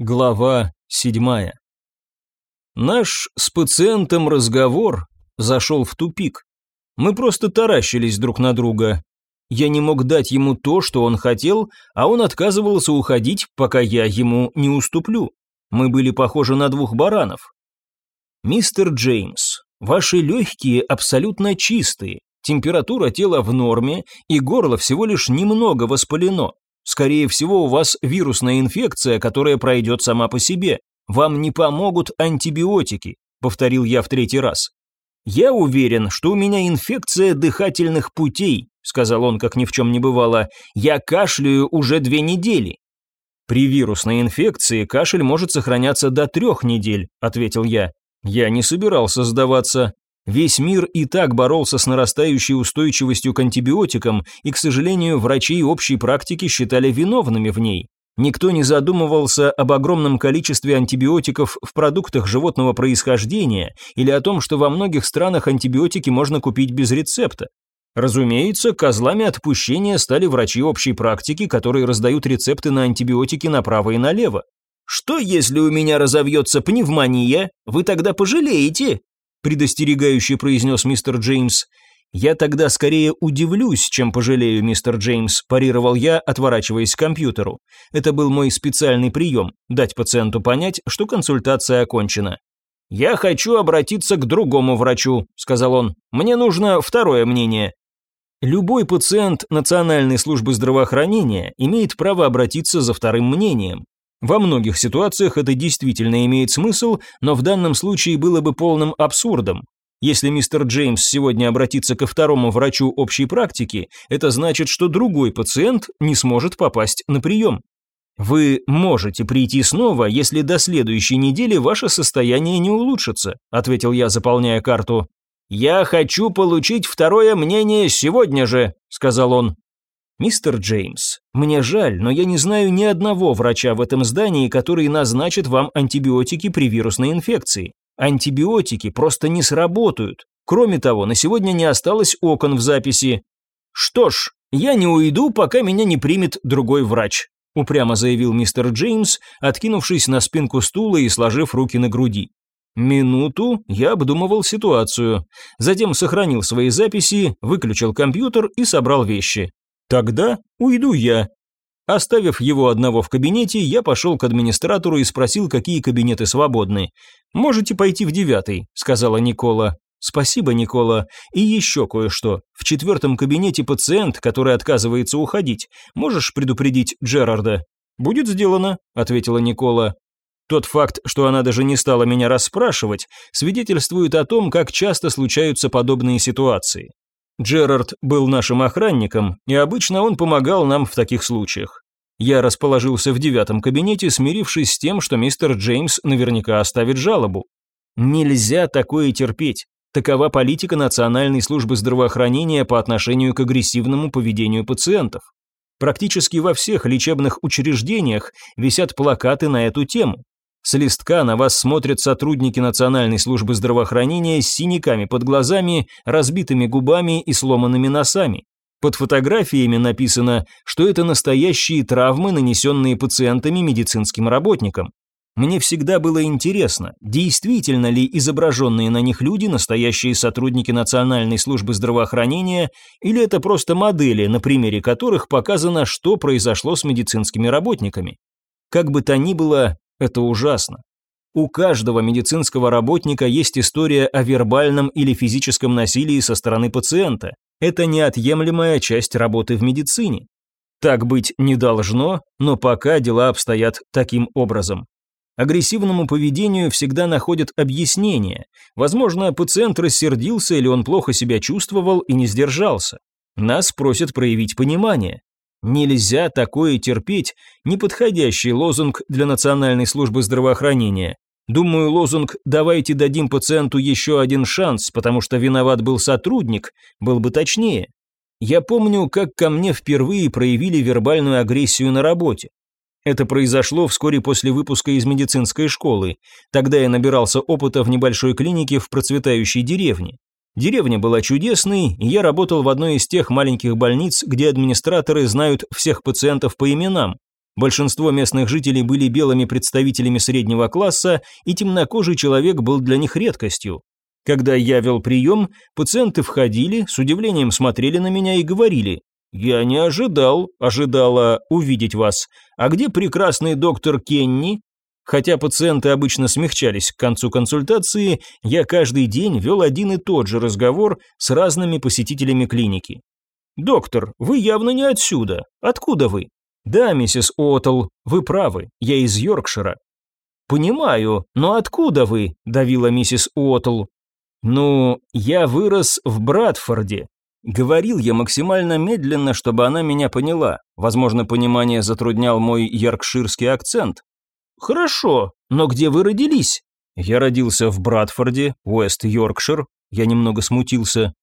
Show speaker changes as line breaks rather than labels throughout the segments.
Глава седьмая. Наш с пациентом разговор зашел в тупик. Мы просто таращились друг на друга. Я не мог дать ему то, что он хотел, а он отказывался уходить, пока я ему не уступлю. Мы были похожи на двух баранов. «Мистер Джеймс, ваши легкие абсолютно чистые, температура тела в норме, и горло всего лишь немного воспалено. Скорее всего, у вас вирусная инфекция, которая пройдет сама по себе. Вам не помогут антибиотики, повторил я в третий раз. Я уверен, что у меня инфекция дыхательных путей, сказал он, как ни в чем не бывало. Я кашляю уже две недели. При вирусной инфекции кашель может сохраняться до трех недель, ответил я. Я не собирался сдаваться. Весь мир и так боролся с нарастающей устойчивостью к антибиотикам, и, к сожалению, врачи общей практики считали виновными в ней. Никто не задумывался об огромном количестве антибиотиков в продуктах животного происхождения или о том, что во многих странах антибиотики можно купить без рецепта. Разумеется, козлами отпущения стали врачи общей практики, которые раздают рецепты на антибиотики направо и налево. «Что, если у меня разовьется пневмония? Вы тогда пожалеете?» Предостерегающе произнес мистер Джеймс. «Я тогда скорее удивлюсь, чем пожалею, мистер Джеймс», парировал я, отворачиваясь к компьютеру. Это был мой специальный прием – дать пациенту понять, что консультация окончена. «Я хочу обратиться к другому врачу», – сказал он. «Мне нужно второе мнение». Любой пациент Национальной службы здравоохранения имеет право обратиться за вторым мнением. Во многих ситуациях это действительно имеет смысл, но в данном случае было бы полным абсурдом. Если мистер Джеймс сегодня обратится ко второму врачу общей практики, это значит, что другой пациент не сможет попасть на прием. Вы можете прийти снова, если до следующей недели ваше состояние не улучшится, ответил я, заполняя карту. Я хочу получить второе мнение сегодня же, сказал он. «Мистер Джеймс, мне жаль, но я не знаю ни одного врача в этом здании, который назначит вам антибиотики при вирусной инфекции. Антибиотики просто не сработают. Кроме того, на сегодня не осталось окон в записи. Что ж, я не уйду, пока меня не примет другой врач», упрямо заявил мистер Джеймс, откинувшись на спинку стула и сложив руки на груди. Минуту я обдумывал ситуацию, затем сохранил свои записи, выключил компьютер и собрал вещи. Тогда уйду я. Оставив его одного в кабинете, я пошел к администратору и спросил, какие кабинеты свободны. «Можете пойти в девятый», — сказала Никола. «Спасибо, Никола. И еще кое-что. В четвертом кабинете пациент, который отказывается уходить. Можешь предупредить Джерарда?» «Будет сделано», — ответила Никола. Тот факт, что она даже не стала меня расспрашивать, свидетельствует о том, как часто случаются подобные ситуации. Джерард был нашим охранником, и обычно он помогал нам в таких случаях. Я расположился в девятом кабинете, смирившись с тем, что мистер Джеймс наверняка оставит жалобу. Нельзя такое терпеть. Такова политика Национальной службы здравоохранения по отношению к агрессивному поведению пациентов. Практически во всех лечебных учреждениях висят плакаты на эту тему. С листка на вас смотрят сотрудники Национальной службы здравоохранения с синяками под глазами, разбитыми губами и сломанными носами. Под фотографиями написано, что это настоящие травмы, нанесенные пациентами медицинским работникам. Мне всегда было интересно, действительно ли изображенные на них люди настоящие сотрудники Национальной службы здравоохранения, или это просто модели, на примере которых показано, что произошло с медицинскими работниками. Как бы то ни было, это ужасно. У каждого медицинского работника есть история о вербальном или физическом насилии со стороны пациента. Это неотъемлемая часть работы в медицине. Так быть не должно, но пока дела обстоят таким образом. Агрессивному поведению всегда находят объяснение. Возможно, пациент рассердился или он плохо себя чувствовал и не сдержался. Нас просят проявить понимание. Нельзя такое терпеть, неподходящий лозунг для Национальной службы здравоохранения. Думаю, лозунг «давайте дадим пациенту еще один шанс, потому что виноват был сотрудник» был бы точнее. Я помню, как ко мне впервые проявили вербальную агрессию на работе. Это произошло вскоре после выпуска из медицинской школы. Тогда я набирался опыта в небольшой клинике в процветающей деревне. Деревня была чудесной, и я работал в одной из тех маленьких больниц, где администраторы знают всех пациентов по именам. Большинство местных жителей были белыми представителями среднего класса, и темнокожий человек был для них редкостью. Когда я вел прием, пациенты входили, с удивлением смотрели на меня и говорили «Я не ожидал, ожидала увидеть вас. А где прекрасный доктор Кенни?» Хотя пациенты обычно смягчались к концу консультации, я каждый день вел один и тот же разговор с разными посетителями клиники. «Доктор, вы явно не отсюда. Откуда вы?» «Да, миссис Оттл, вы правы, я из Йоркшира». «Понимаю, но откуда вы?» – давила миссис Уоттл. «Ну, я вырос в Братфорде». Говорил я максимально медленно, чтобы она меня поняла. Возможно, понимание затруднял мой йоркширский акцент. «Хорошо, но где вы родились?» «Я родился в Братфорде, Уэст-Йоркшир». Я немного смутился.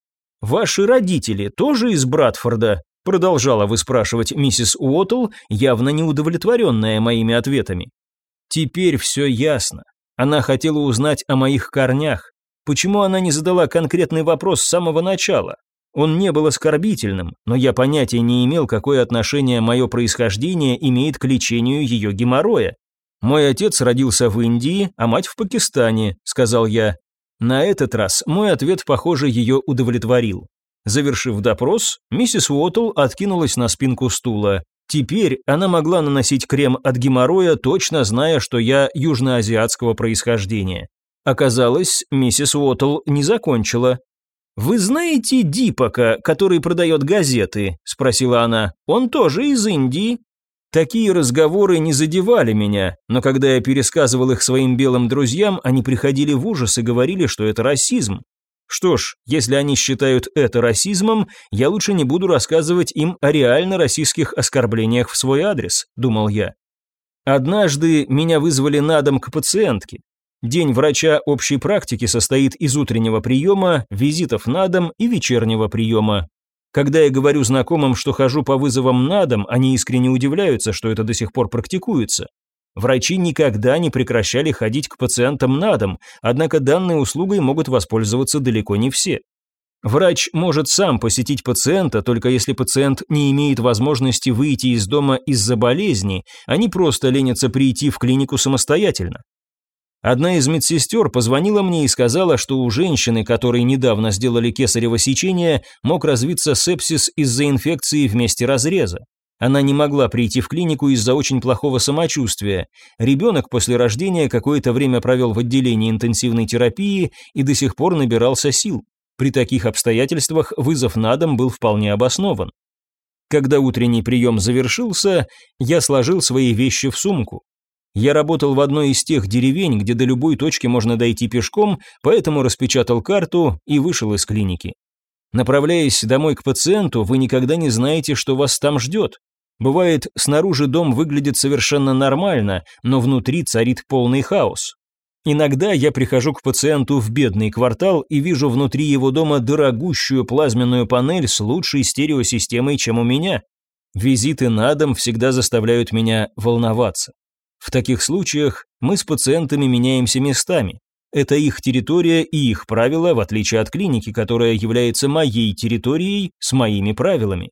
«Ваши родители тоже из Братфорда?» Продолжала выспрашивать миссис Уоттл, явно неудовлетворенная моими ответами. Теперь все ясно. Она хотела узнать о моих корнях. Почему она не задала конкретный вопрос с самого начала? Он не был оскорбительным, но я понятия не имел, какое отношение мое происхождение имеет к лечению ее геморроя. «Мой отец родился в Индии, а мать в Пакистане», – сказал я. На этот раз мой ответ, похоже, ее удовлетворил. Завершив допрос, миссис Уоттл откинулась на спинку стула. Теперь она могла наносить крем от геморроя, точно зная, что я южноазиатского происхождения. Оказалось, миссис Уоттл не закончила. «Вы знаете Дипака, который продает газеты?» – спросила она. «Он тоже из Индии». Такие разговоры не задевали меня, но когда я пересказывал их своим белым друзьям, они приходили в ужас и говорили, что это расизм. Что ж, если они считают это расизмом, я лучше не буду рассказывать им о реально российских оскорблениях в свой адрес, думал я. Однажды меня вызвали на дом к пациентке. День врача общей практики состоит из утреннего приема, визитов на дом и вечернего приема. Когда я говорю знакомым, что хожу по вызовам на дом, они искренне удивляются, что это до сих пор практикуется. Врачи никогда не прекращали ходить к пациентам на дом, однако данной услугой могут воспользоваться далеко не все. Врач может сам посетить пациента, только если пациент не имеет возможности выйти из дома из-за болезни, а не просто ленится прийти в клинику самостоятельно. Одна из медсестер позвонила мне и сказала, что у женщины, которой недавно сделали кесарево сечение, мог развиться сепсис из-за инфекции в месте разреза. Она не могла прийти в клинику из-за очень плохого самочувствия. Ребенок после рождения какое-то время провел в отделении интенсивной терапии и до сих пор набирался сил. При таких обстоятельствах вызов на дом был вполне обоснован. Когда утренний прием завершился, я сложил свои вещи в сумку. Я работал в одной из тех деревень, где до любой точки можно дойти пешком, поэтому распечатал карту и вышел из клиники. Направляясь домой к пациенту, вы никогда не знаете, что вас там ждет. Бывает, снаружи дом выглядит совершенно нормально, но внутри царит полный хаос. Иногда я прихожу к пациенту в бедный квартал и вижу внутри его дома дорогущую плазменную панель с лучшей стереосистемой, чем у меня. Визиты на дом всегда заставляют меня волноваться. В таких случаях мы с пациентами меняемся местами. Это их территория и их правила, в отличие от клиники, которая является моей территорией с моими правилами.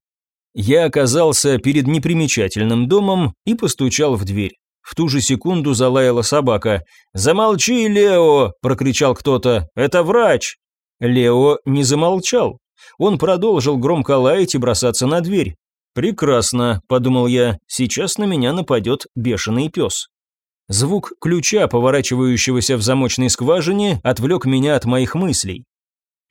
Я оказался перед непримечательным домом и постучал в дверь. В ту же секунду залаяла собака. «Замолчи, Лео!» – прокричал кто-то. «Это врач!» Лео не замолчал. Он продолжил громко лаять и бросаться на дверь. «Прекрасно», – подумал я, – «сейчас на меня нападет бешеный пес». Звук ключа, поворачивающегося в замочной скважине, отвлек меня от моих мыслей.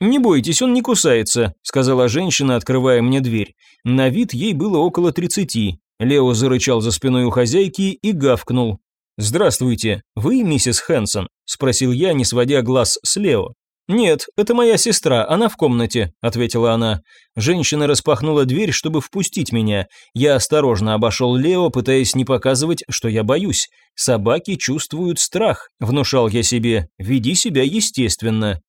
«Не бойтесь, он не кусается», – сказала женщина, открывая мне дверь. На вид ей было около тридцати. Лео зарычал за спиной у хозяйки и гавкнул. «Здравствуйте, вы миссис Хэнсон?» – спросил я, не сводя глаз с Лео. «Нет, это моя сестра, она в комнате», – ответила она. Женщина распахнула дверь, чтобы впустить меня. Я осторожно обошел Лео, пытаясь не показывать, что я боюсь. «Собаки чувствуют страх», – внушал я себе. «Веди себя естественно».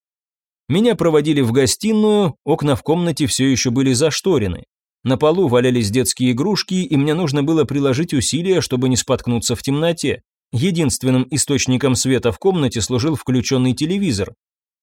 Меня проводили в гостиную, окна в комнате все еще были зашторены. На полу валялись детские игрушки, и мне нужно было приложить усилия, чтобы не споткнуться в темноте. Единственным источником света в комнате служил включенный телевизор.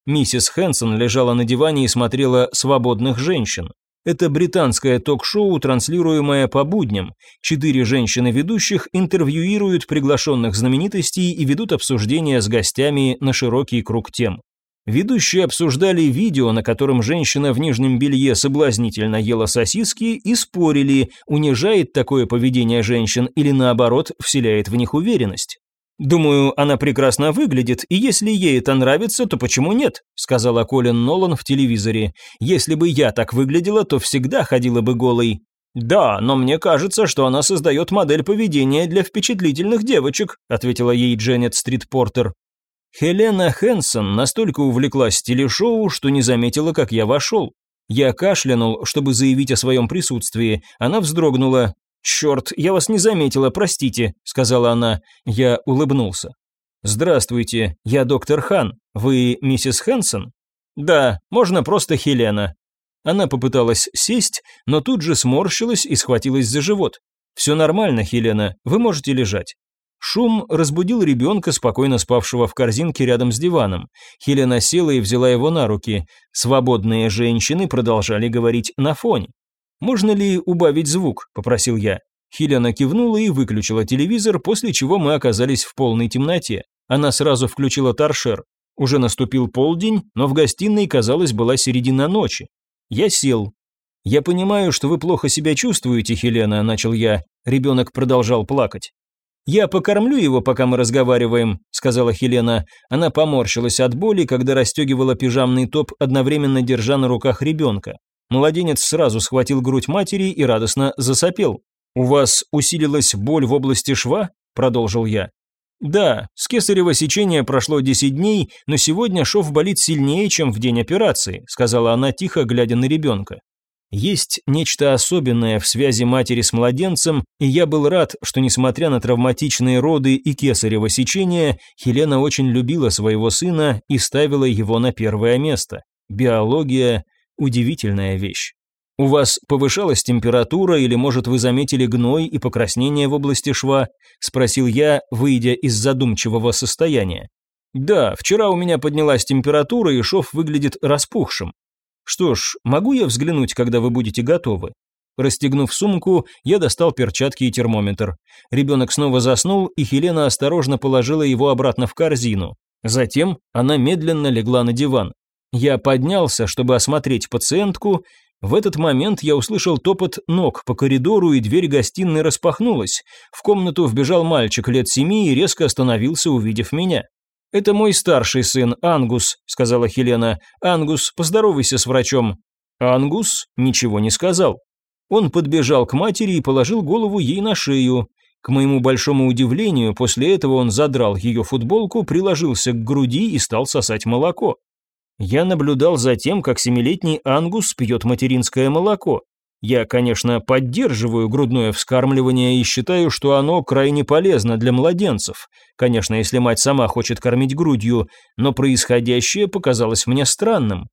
Миссис Хэнсон лежала на диване и смотрела «Свободных женщин». Это британское ток-шоу, транслируемое по будням. Четыре женщины-ведущих интервьюируют приглашенных знаменитостей и ведут обсуждения с гостями на широкий круг тем. Ведущие обсуждали видео, на котором женщина в нижнем белье соблазнительно ела сосиски и спорили, унижает такое поведение женщин или наоборот вселяет в них уверенность. «Думаю, она прекрасно выглядит, и если ей это нравится, то почему нет?» – сказала Колин Нолан в телевизоре. «Если бы я так выглядела, то всегда ходила бы голой». «Да, но мне кажется, что она создает модель поведения для впечатлительных девочек», – ответила ей Дженнет Стритпортер. Хелена Хэнсон настолько увлеклась телешоу, что не заметила, как я вошел. Я кашлянул, чтобы заявить о своем присутствии. Она вздрогнула. «Черт, я вас не заметила, простите», — сказала она. Я улыбнулся. «Здравствуйте, я доктор Хан. Вы миссис Хэнсон?» «Да, можно просто Хелена». Она попыталась сесть, но тут же сморщилась и схватилась за живот. «Все нормально, Хелена, вы можете лежать». Шум разбудил ребенка, спокойно спавшего в корзинке рядом с диваном. Хелена села и взяла его на руки. Свободные женщины продолжали говорить на фоне. «Можно ли убавить звук?» – попросил я. Хелена кивнула и выключила телевизор, после чего мы оказались в полной темноте. Она сразу включила торшер. Уже наступил полдень, но в гостиной, казалось, была середина ночи. Я сел. «Я понимаю, что вы плохо себя чувствуете, Хелена», – начал я. Ребенок продолжал плакать. «Я покормлю его, пока мы разговариваем», – сказала Хелена. Она поморщилась от боли, когда расстегивала пижамный топ, одновременно держа на руках ребенка. Младенец сразу схватил грудь матери и радостно засопел. «У вас усилилась боль в области шва?» – продолжил я. «Да, с кесарево сечения прошло 10 дней, но сегодня шов болит сильнее, чем в день операции», – сказала она тихо, глядя на ребенка. Есть нечто особенное в связи матери с младенцем, и я был рад, что несмотря на травматичные роды и кесарево сечение, Хелена очень любила своего сына и ставила его на первое место. Биология – удивительная вещь. У вас повышалась температура или, может, вы заметили гной и покраснение в области шва? Спросил я, выйдя из задумчивого состояния. Да, вчера у меня поднялась температура и шов выглядит распухшим. Что ж, могу я взглянуть, когда вы будете готовы? Расстегнув сумку, я достал перчатки и термометр. Ребенок снова заснул, и Хелена осторожно положила его обратно в корзину. Затем она медленно легла на диван. Я поднялся, чтобы осмотреть пациентку. В этот момент я услышал топот ног по коридору, и дверь гостиной распахнулась. В комнату вбежал мальчик лет семи и резко остановился, увидев меня. «Это мой старший сын, Ангус», — сказала Хелена. «Ангус, поздоровайся с врачом». Ангус ничего не сказал. Он подбежал к матери и положил голову ей на шею. К моему большому удивлению, после этого он задрал ее футболку, приложился к груди и стал сосать молоко. Я наблюдал за тем, как семилетний Ангус пьет материнское молоко. Я, конечно, поддерживаю грудное вскармливание и считаю, что оно крайне полезно для младенцев. Конечно, если мать сама хочет кормить грудью, но происходящее показалось мне странным.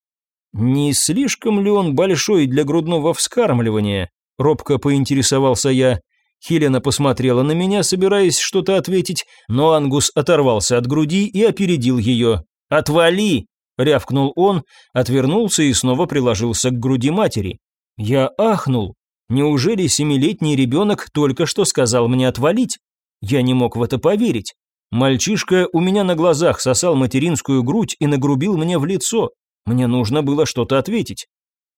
Не слишком ли он большой для грудного вскармливания? Робко поинтересовался я. Хелена посмотрела на меня, собираясь что-то ответить, но Ангус оторвался от груди и опередил ее. «Отвали!» – рявкнул он, отвернулся и снова приложился к груди матери. Я ахнул. Неужели семилетний ребенок только что сказал мне отвалить? Я не мог в это поверить. Мальчишка у меня на глазах сосал материнскую грудь и нагрубил мне в лицо. Мне нужно было что-то ответить.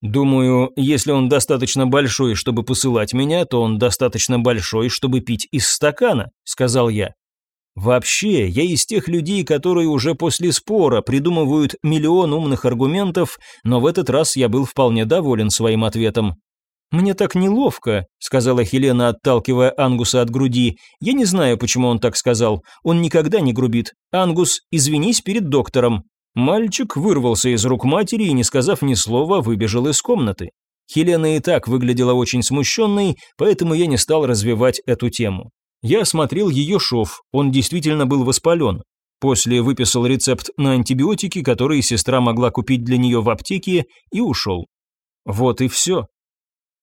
Думаю, если он достаточно большой, чтобы посылать меня, то он достаточно большой, чтобы пить из стакана, сказал я. Вообще, я из тех людей, которые уже после спора придумывают миллион умных аргументов, но в этот раз я был вполне доволен своим ответом. «Мне так неловко», — сказала Хелена, отталкивая Ангуса от груди. «Я не знаю, почему он так сказал. Он никогда не грубит. Ангус, извинись перед доктором». Мальчик вырвался из рук матери и, не сказав ни слова, выбежал из комнаты. Хелена и так выглядела очень смущенной, поэтому я не стал развивать эту тему. Я осмотрел ее шов, он действительно был воспален. После выписал рецепт на антибиотики, которые сестра могла купить для нее в аптеке, и ушел. Вот и все.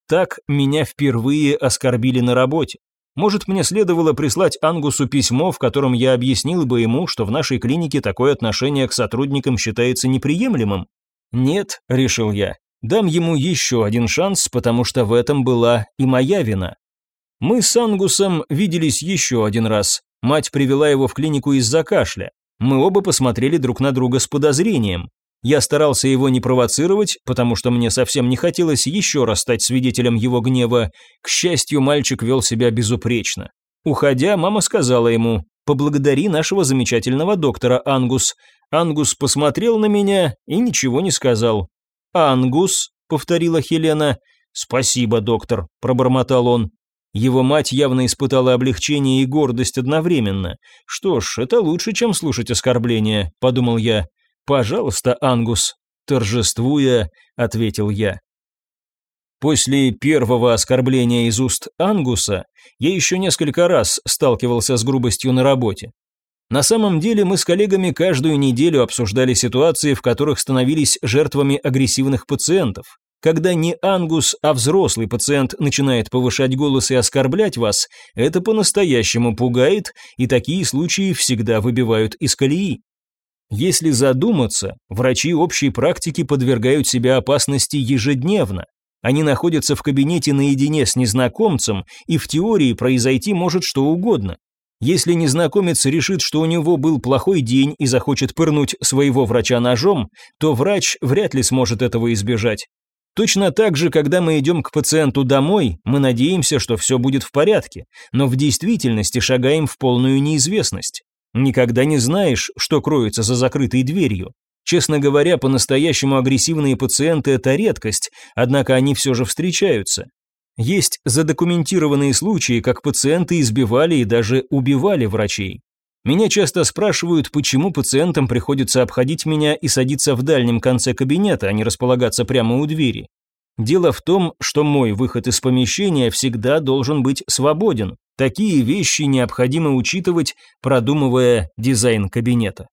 Так меня впервые оскорбили на работе. Может, мне следовало прислать Ангусу письмо, в котором я объяснил бы ему, что в нашей клинике такое отношение к сотрудникам считается неприемлемым? Нет, решил я. Дам ему еще один шанс, потому что в этом была и моя вина. Мы с Ангусом виделись еще один раз. Мать привела его в клинику из-за кашля. Мы оба посмотрели друг на друга с подозрением. Я старался его не провоцировать, потому что мне совсем не хотелось еще раз стать свидетелем его гнева. К счастью, мальчик вел себя безупречно. Уходя, мама сказала ему «Поблагодари нашего замечательного доктора, Ангус». Ангус посмотрел на меня и ничего не сказал. «Ангус», — повторила Хелена. «Спасибо, доктор», — пробормотал он. Его мать явно испытала облегчение и гордость одновременно. «Что ж, это лучше, чем слушать оскорбления», — подумал я. «Пожалуйста, Ангус», — торжествуя, ответил я. После первого оскорбления из уст Ангуса я еще несколько раз сталкивался с грубостью на работе. На самом деле мы с коллегами каждую неделю обсуждали ситуации, в которых становились жертвами агрессивных пациентов. Когда не ангус, а взрослый пациент начинает повышать голос и оскорблять вас, это по-настоящему пугает, и такие случаи всегда выбивают из колеи. Если задуматься, врачи общей практики подвергают себя опасности ежедневно. Они находятся в кабинете наедине с незнакомцем, и в теории произойти может что угодно. Если незнакомец решит, что у него был плохой день и захочет пырнуть своего врача ножом, то врач вряд ли сможет этого избежать. Точно так же, когда мы идем к пациенту домой, мы надеемся, что все будет в порядке, но в действительности шагаем в полную неизвестность. Никогда не знаешь, что кроется за закрытой дверью. Честно говоря, по-настоящему агрессивные пациенты – это редкость, однако они все же встречаются. Есть задокументированные случаи, как пациенты избивали и даже убивали врачей. Меня часто спрашивают, почему пациентам приходится обходить меня и садиться в дальнем конце кабинета, а не располагаться прямо у двери. Дело в том, что мой выход из помещения всегда должен быть свободен. Такие вещи необходимо учитывать, продумывая дизайн кабинета.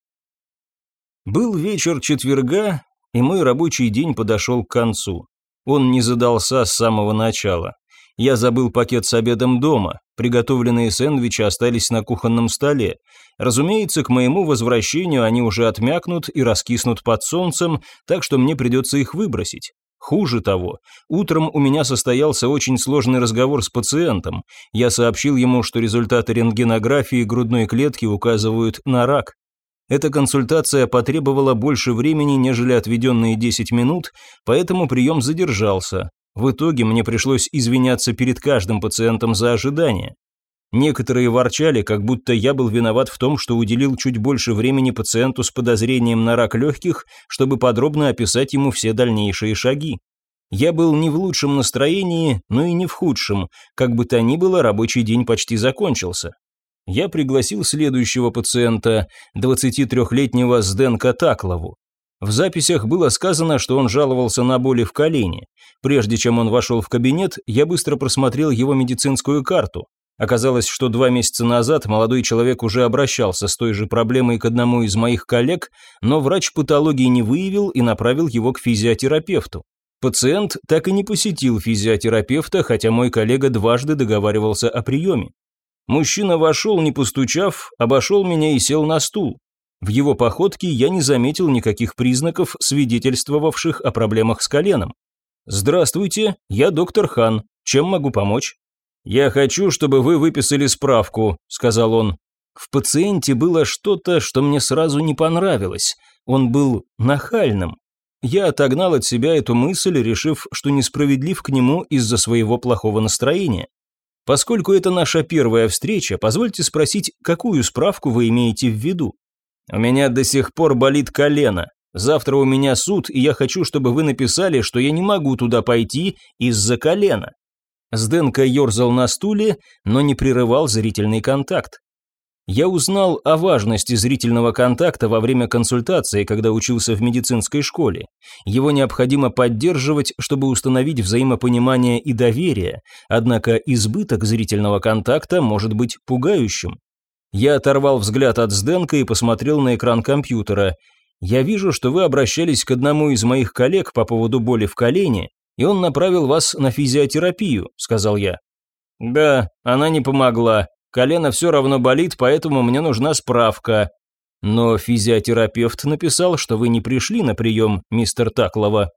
Был вечер четверга, и мой рабочий день подошел к концу. Он не задался с самого начала. Я забыл пакет с обедом дома. Приготовленные сэндвичи остались на кухонном столе. Разумеется, к моему возвращению они уже отмякнут и раскиснут под солнцем, так что мне придется их выбросить. Хуже того, утром у меня состоялся очень сложный разговор с пациентом. Я сообщил ему, что результаты рентгенографии грудной клетки указывают на рак. Эта консультация потребовала больше времени, нежели отведенные 10 минут, поэтому прием задержался. В итоге мне пришлось извиняться перед каждым пациентом за ожидание. Некоторые ворчали, как будто я был виноват в том, что уделил чуть больше времени пациенту с подозрением на рак легких, чтобы подробно описать ему все дальнейшие шаги. Я был не в лучшем настроении, но и не в худшем. Как бы то ни было, рабочий день почти закончился. Я пригласил следующего пациента, 23-летнего Сденка Таклову. В записях было сказано, что он жаловался на боли в колене. Прежде чем он вошел в кабинет, я быстро просмотрел его медицинскую карту. Оказалось, что два месяца назад молодой человек уже обращался с той же проблемой к одному из моих коллег, но врач патологии не выявил и направил его к физиотерапевту. Пациент так и не посетил физиотерапевта, хотя мой коллега дважды договаривался о приеме. Мужчина вошел, не постучав, обошел меня и сел на стул. В его походке я не заметил никаких признаков, свидетельствовавших о проблемах с коленом. «Здравствуйте, я доктор Хан. Чем могу помочь?» «Я хочу, чтобы вы выписали справку», — сказал он. В пациенте было что-то, что мне сразу не понравилось. Он был нахальным. Я отогнал от себя эту мысль, решив, что несправедлив к нему из-за своего плохого настроения. Поскольку это наша первая встреча, позвольте спросить, какую справку вы имеете в виду? У меня до сих пор болит колено. Завтра у меня суд, и я хочу, чтобы вы написали, что я не могу туда пойти из-за колена». Сденко ерзал на стуле, но не прерывал зрительный контакт. Я узнал о важности зрительного контакта во время консультации, когда учился в медицинской школе. Его необходимо поддерживать, чтобы установить взаимопонимание и доверие, однако избыток зрительного контакта может быть пугающим. Я оторвал взгляд от Сденка и посмотрел на экран компьютера. «Я вижу, что вы обращались к одному из моих коллег по поводу боли в колене, и он направил вас на физиотерапию», — сказал я. «Да, она не помогла. Колено все равно болит, поэтому мне нужна справка». «Но физиотерапевт написал, что вы не пришли на прием, мистер Таклова».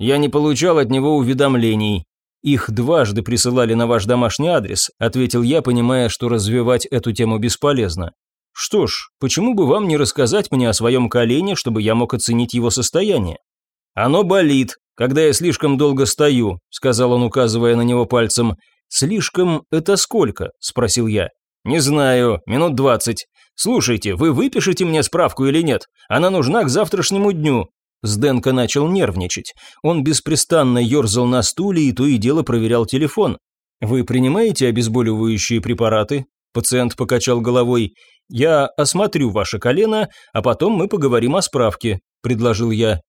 Я не получал от него уведомлений. Их дважды присылали на ваш домашний адрес, ответил я, понимая, что развивать эту тему бесполезно. Что ж, почему бы вам не рассказать мне о своем колене, чтобы я мог оценить его состояние? Оно болит, когда я слишком долго стою, сказал он, указывая на него пальцем. Слишком это сколько? спросил я. Не знаю, минут двадцать. Слушайте, вы выпишете мне справку или нет? Она нужна к завтрашнему дню. Сденко начал нервничать. Он беспрестанно ерзал на стуле и то и дело проверял телефон. «Вы принимаете обезболивающие препараты?» Пациент покачал головой. «Я осмотрю ваше колено, а потом мы поговорим о справке», – предложил я.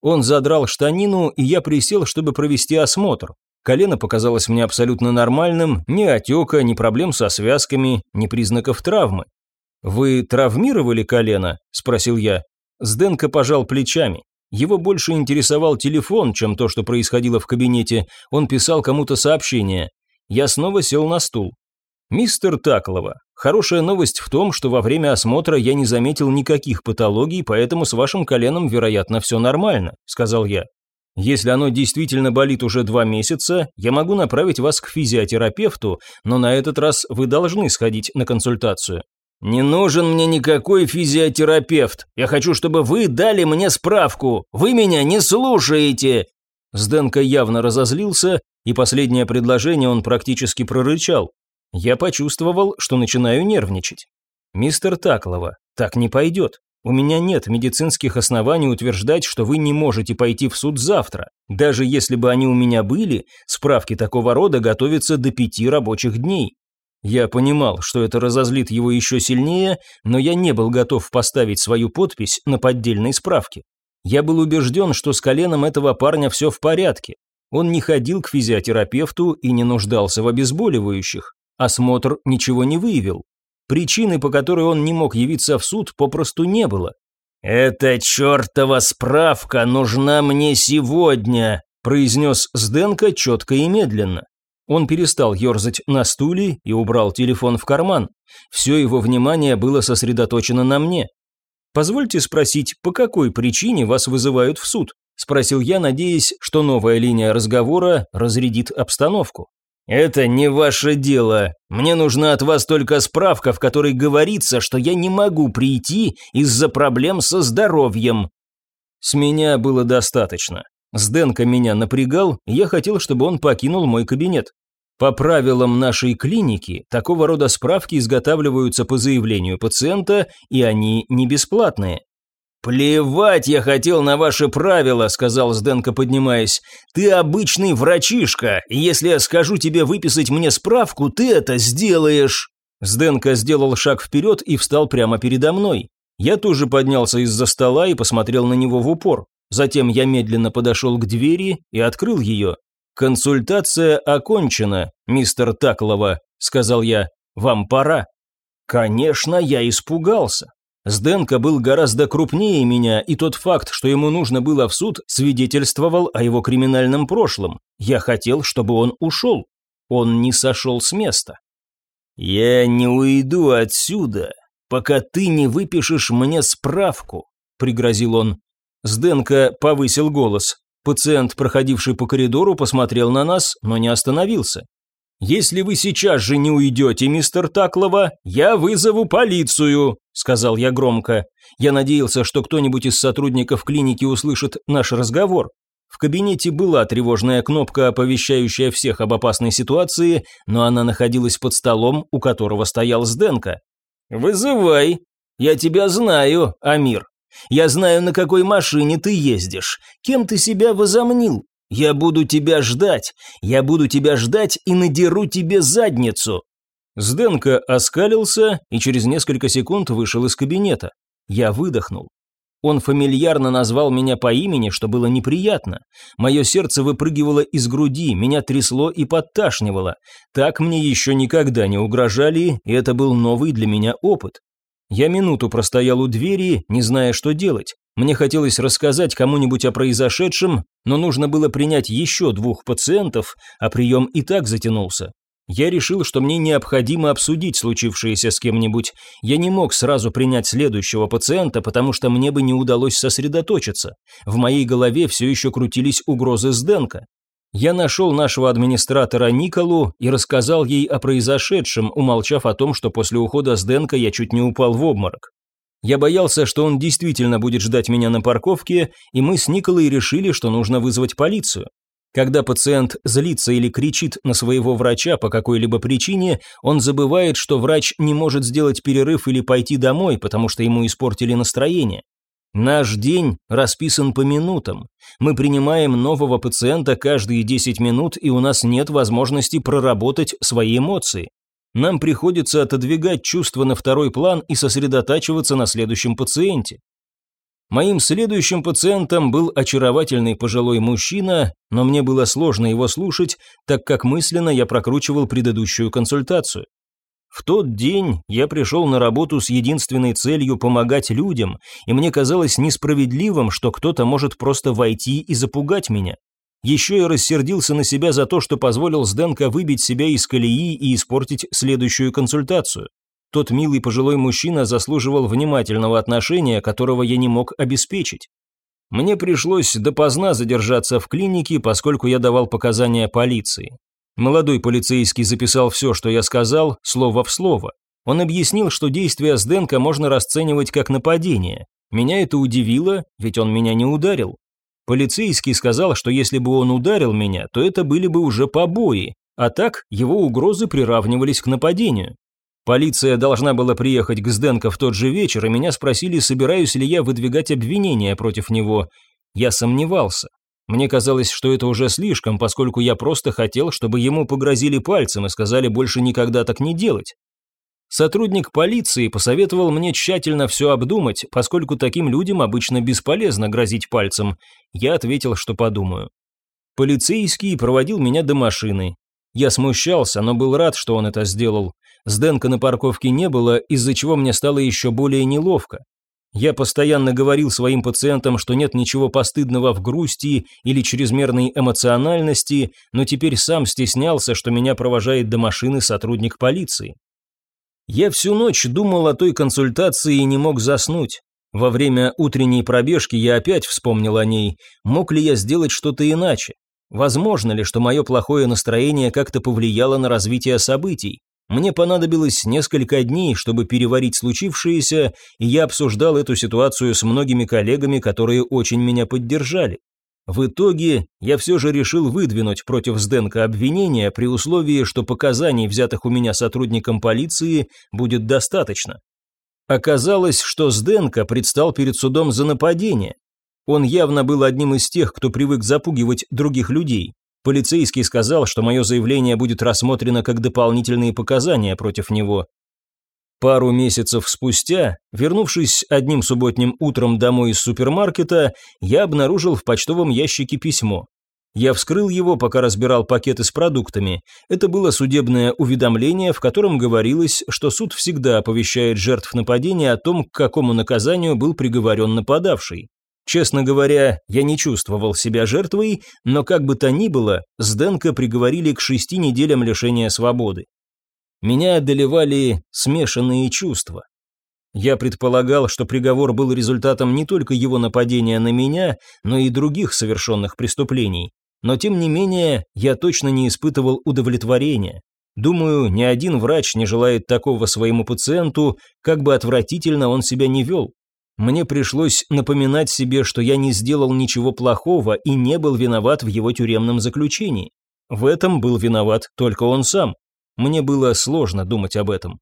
Он задрал штанину, и я присел, чтобы провести осмотр. Колено показалось мне абсолютно нормальным, ни отека, ни проблем со связками, ни признаков травмы. «Вы травмировали колено?» – спросил я. Сденко пожал плечами. Его больше интересовал телефон, чем то, что происходило в кабинете. Он писал кому-то сообщение. Я снова сел на стул. «Мистер Таклова, хорошая новость в том, что во время осмотра я не заметил никаких патологий, поэтому с вашим коленом, вероятно, все нормально», – сказал я. «Если оно действительно болит уже два месяца, я могу направить вас к физиотерапевту, но на этот раз вы должны сходить на консультацию. «Не нужен мне никакой физиотерапевт. Я хочу, чтобы вы дали мне справку. Вы меня не слушаете!» Сденко явно разозлился, и последнее предложение он практически прорычал. Я почувствовал, что начинаю нервничать. «Мистер Таклова, так не пойдет. У меня нет медицинских оснований утверждать, что вы не можете пойти в суд завтра. Даже если бы они у меня были, справки такого рода готовятся до пяти рабочих дней. Я понимал, что это разозлит его еще сильнее, но я не был готов поставить свою подпись на поддельной справке. Я был убежден, что с коленом этого парня все в порядке. Он не ходил к физиотерапевту и не нуждался в обезболивающих. Осмотр ничего не выявил. Причины, по которой он не мог явиться в суд, попросту не было. «Эта чертова справка нужна мне сегодня», произнес Сденко четко и медленно. Он перестал ерзать на стуле и убрал телефон в карман. Все его внимание было сосредоточено на мне. «Позвольте спросить, по какой причине вас вызывают в суд?» – спросил я, надеясь, что новая линия разговора разрядит обстановку. «Это не ваше дело. Мне нужна от вас только справка, в которой говорится, что я не могу прийти из-за проблем со здоровьем». С меня было достаточно. Сденко меня напрягал, и я хотел, чтобы он покинул мой кабинет. По правилам нашей клиники, такого рода справки изготавливаются по заявлению пациента, и они не бесплатные. «Плевать я хотел на ваши правила», – сказал Сденко, поднимаясь. «Ты обычный врачишка, и если я скажу тебе выписать мне справку, ты это сделаешь». Сденко сделал шаг вперед и встал прямо передо мной. Я тоже поднялся из-за стола и посмотрел на него в упор. Затем я медленно подошел к двери и открыл ее. «Консультация окончена, мистер Таклова», – сказал я. «Вам пора». Конечно, я испугался. Сденко был гораздо крупнее меня, и тот факт, что ему нужно было в суд, свидетельствовал о его криминальном прошлом. Я хотел, чтобы он ушел. Он не сошел с места. «Я не уйду отсюда, пока ты не выпишешь мне справку», – пригрозил он. Сденко повысил голос. Пациент, проходивший по коридору, посмотрел на нас, но не остановился. «Если вы сейчас же не уйдете, мистер Таклова, я вызову полицию», – сказал я громко. Я надеялся, что кто-нибудь из сотрудников клиники услышит наш разговор. В кабинете была тревожная кнопка, оповещающая всех об опасной ситуации, но она находилась под столом, у которого стоял Сденко. «Вызывай. Я тебя знаю, Амир». Я знаю, на какой машине ты ездишь, кем ты себя возомнил. Я буду тебя ждать, я буду тебя ждать и надеру тебе задницу». Сденко оскалился и через несколько секунд вышел из кабинета. Я выдохнул. Он фамильярно назвал меня по имени, что было неприятно. Мое сердце выпрыгивало из груди, меня трясло и подташнивало. Так мне еще никогда не угрожали, и это был новый для меня опыт. Я минуту простоял у двери, не зная, что делать. Мне хотелось рассказать кому-нибудь о произошедшем, но нужно было принять еще двух пациентов, а прием и так затянулся. Я решил, что мне необходимо обсудить случившееся с кем-нибудь. Я не мог сразу принять следующего пациента, потому что мне бы не удалось сосредоточиться. В моей голове все еще крутились угрозы Сденка. Я нашел нашего администратора Николу и рассказал ей о произошедшем, умолчав о том, что после ухода Сденка я чуть не упал в обморок. Я боялся, что он действительно будет ждать меня на парковке, и мы с Николой решили, что нужно вызвать полицию. Когда пациент злится или кричит на своего врача по какой-либо причине, он забывает, что врач не может сделать перерыв или пойти домой, потому что ему испортили настроение. Наш день расписан по минутам. Мы принимаем нового пациента каждые 10 минут, и у нас нет возможности проработать свои эмоции. Нам приходится отодвигать чувства на второй план и сосредотачиваться на следующем пациенте. Моим следующим пациентом был очаровательный пожилой мужчина, но мне было сложно его слушать, так как мысленно я прокручивал предыдущую консультацию. В тот день я пришел на работу с единственной целью помогать людям, и мне казалось несправедливым, что кто-то может просто войти и запугать меня. Еще я рассердился на себя за то, что позволил Сденко выбить себя из колеи и испортить следующую консультацию. Тот милый пожилой мужчина заслуживал внимательного отношения, которого я не мог обеспечить. Мне пришлось допоздна задержаться в клинике, поскольку я давал показания полиции. Молодой полицейский записал все, что я сказал, слово в слово. Он объяснил, что действия Сденко можно расценивать как нападение. Меня это удивило, ведь он меня не ударил. Полицейский сказал, что если бы он ударил меня, то это были бы уже побои, а так его угрозы приравнивались к нападению. Полиция должна была приехать к Сденко в тот же вечер, и меня спросили, собираюсь ли я выдвигать обвинения против него. Я сомневался. Мне казалось, что это уже слишком, поскольку я просто хотел, чтобы ему погрозили пальцем и сказали больше никогда так не делать. Сотрудник полиции посоветовал мне тщательно все обдумать, поскольку таким людям обычно бесполезно грозить пальцем. Я ответил, что подумаю. Полицейский проводил меня до машины. Я смущался, но был рад, что он это сделал. Сденка на парковке не было, из-за чего мне стало еще более неловко. Я постоянно говорил своим пациентам, что нет ничего постыдного в грусти или чрезмерной эмоциональности, но теперь сам стеснялся, что меня провожает до машины сотрудник полиции. Я всю ночь думал о той консультации и не мог заснуть. Во время утренней пробежки я опять вспомнил о ней. Мог ли я сделать что-то иначе? Возможно ли, что мое плохое настроение как-то повлияло на развитие событий? Мне понадобилось несколько дней, чтобы переварить случившееся, и я обсуждал эту ситуацию с многими коллегами, которые очень меня поддержали. В итоге я все же решил выдвинуть против Сденка обвинения при условии, что показаний, взятых у меня сотрудником полиции, будет достаточно. Оказалось, что Сденко предстал перед судом за нападение. Он явно был одним из тех, кто привык запугивать других людей. Полицейский сказал, что мое заявление будет рассмотрено как дополнительные показания против него. Пару месяцев спустя, вернувшись одним субботним утром домой из супермаркета, я обнаружил в почтовом ящике письмо. Я вскрыл его, пока разбирал пакеты с продуктами. Это было судебное уведомление, в котором говорилось, что суд всегда оповещает жертв нападения о том, к какому наказанию был приговорен нападавший. Честно говоря, я не чувствовал себя жертвой, но как бы то ни было, Сденко приговорили к шести неделям лишения свободы меня одолевали смешанные чувства. Я предполагал, что приговор был результатом не только его нападения на меня, но и других совершенных преступлений. Но тем не менее, я точно не испытывал удовлетворения. Думаю, ни один врач не желает такого своему пациенту, как бы отвратительно он себя не вел. Мне пришлось напоминать себе, что я не сделал ничего плохого и не был виноват в его тюремном заключении. В этом был виноват только он сам. Мне было сложно думать об этом.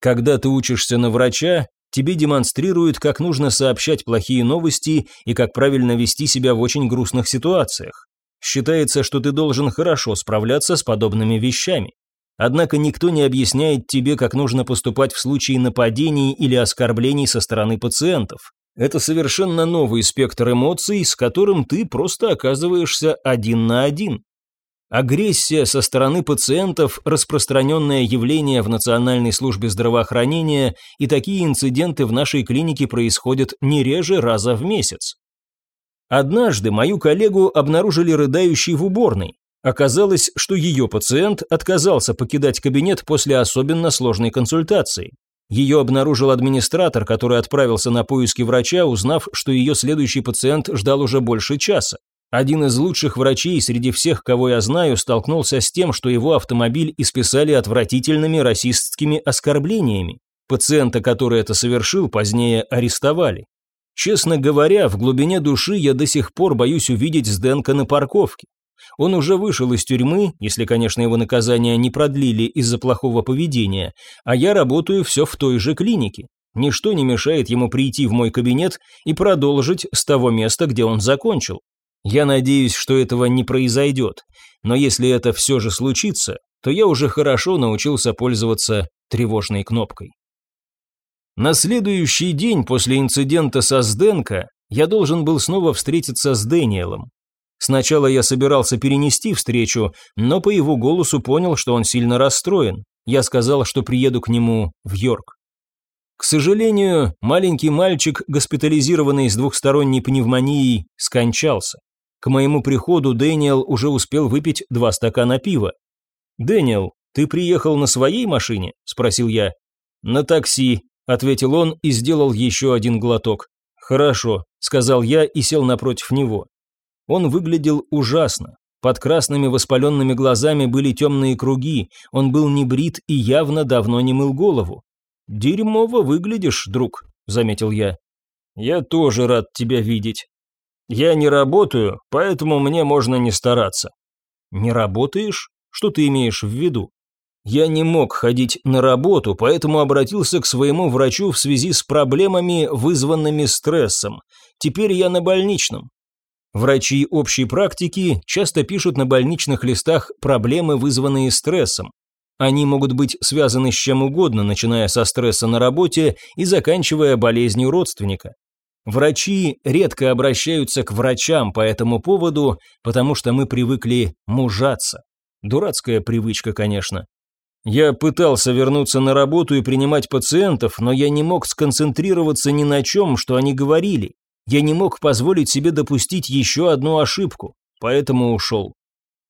Когда ты учишься на врача, тебе демонстрируют, как нужно сообщать плохие новости и как правильно вести себя в очень грустных ситуациях. Считается, что ты должен хорошо справляться с подобными вещами. Однако никто не объясняет тебе, как нужно поступать в случае нападений или оскорблений со стороны пациентов. Это совершенно новый спектр эмоций, с которым ты просто оказываешься один на один. Агрессия со стороны пациентов – распространенное явление в Национальной службе здравоохранения, и такие инциденты в нашей клинике происходят не реже раза в месяц. Однажды мою коллегу обнаружили рыдающей в уборной. Оказалось, что ее пациент отказался покидать кабинет после особенно сложной консультации. Ее обнаружил администратор, который отправился на поиски врача, узнав, что ее следующий пациент ждал уже больше часа. Один из лучших врачей среди всех, кого я знаю, столкнулся с тем, что его автомобиль исписали отвратительными расистскими оскорблениями. Пациента, который это совершил, позднее арестовали. Честно говоря, в глубине души я до сих пор боюсь увидеть Сденка на парковке. Он уже вышел из тюрьмы, если, конечно, его наказание не продлили из-за плохого поведения, а я работаю все в той же клинике. Ничто не мешает ему прийти в мой кабинет и продолжить с того места, где он закончил. Я надеюсь, что этого не произойдет, но если это все же случится, то я уже хорошо научился пользоваться тревожной кнопкой. На следующий день после инцидента со Сденко я должен был снова встретиться с Дэниелом. Сначала я собирался перенести встречу, но по его голосу понял, что он сильно расстроен. Я сказал, что приеду к нему в Йорк. К сожалению, маленький мальчик, госпитализированный с двухсторонней пневмонией, скончался. К моему приходу Дэниел уже успел выпить два стакана пива. «Дэниел, ты приехал на своей машине?» – спросил я. «На такси», – ответил он и сделал еще один глоток. «Хорошо», – сказал я и сел напротив него. Он выглядел ужасно. Под красными воспаленными глазами были темные круги, он был не брит и явно давно не мыл голову. «Дерьмово выглядишь, друг», — заметил я. «Я тоже рад тебя видеть. Я не работаю, поэтому мне можно не стараться». «Не работаешь? Что ты имеешь в виду?» Я не мог ходить на работу, поэтому обратился к своему врачу в связи с проблемами, вызванными стрессом. Теперь я на больничном. Врачи общей практики часто пишут на больничных листах проблемы, вызванные стрессом. Они могут быть связаны с чем угодно, начиная со стресса на работе и заканчивая болезнью родственника. Врачи редко обращаются к врачам по этому поводу, потому что мы привыкли мужаться. Дурацкая привычка, конечно. Я пытался вернуться на работу и принимать пациентов, но я не мог сконцентрироваться ни на чем, что они говорили. Я не мог позволить себе допустить еще одну ошибку, поэтому ушел.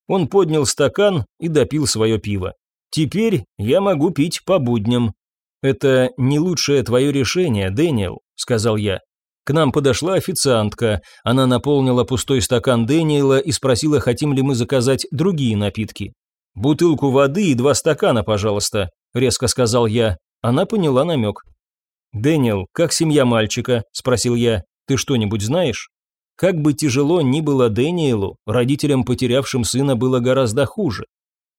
Он поднял стакан и допил свое пиво. Теперь я могу пить по будням. Это не лучшее твое решение, Дэниел, сказал я. К нам подошла официантка. Она наполнила пустой стакан Дэниела и спросила, хотим ли мы заказать другие напитки. «Бутылку воды и два стакана, пожалуйста», – резко сказал я. Она поняла намек. «Дэниел, как семья мальчика?» – спросил я. Ты что-нибудь знаешь? Как бы тяжело ни было Дэниелу, родителям, потерявшим сына, было гораздо хуже.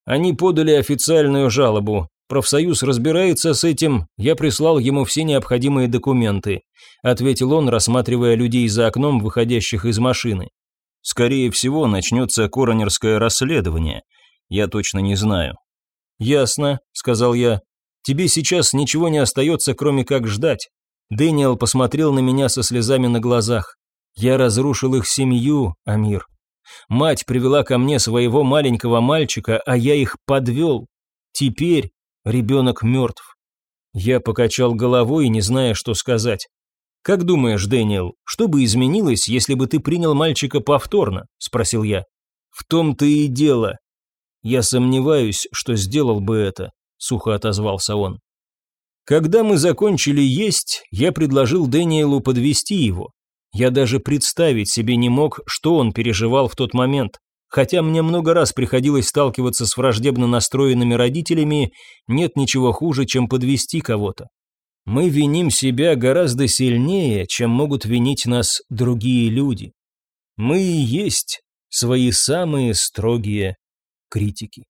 Они подали официальную жалобу. Профсоюз разбирается с этим, я прислал ему все необходимые документы, ответил он, рассматривая людей за окном, выходящих из машины. Скорее всего, начнется коронерское расследование. Я точно не знаю. Ясно, сказал я. Тебе сейчас ничего не остается, кроме как ждать. Дэниел посмотрел на меня со слезами на глазах. Я разрушил их семью, Амир. Мать привела ко мне своего маленького мальчика, а я их подвел. Теперь ребенок мертв. Я покачал головой, не зная, что сказать. «Как думаешь, Дэниел, что бы изменилось, если бы ты принял мальчика повторно?» – спросил я. «В том-то и дело. Я сомневаюсь, что сделал бы это», – сухо отозвался он. Когда мы закончили есть, я предложил Дэниелу подвести его. Я даже представить себе не мог, что он переживал в тот момент. Хотя мне много раз приходилось сталкиваться с враждебно настроенными родителями, нет ничего хуже, чем подвести кого-то. Мы виним себя гораздо сильнее, чем могут винить нас другие люди. Мы и есть свои самые строгие критики.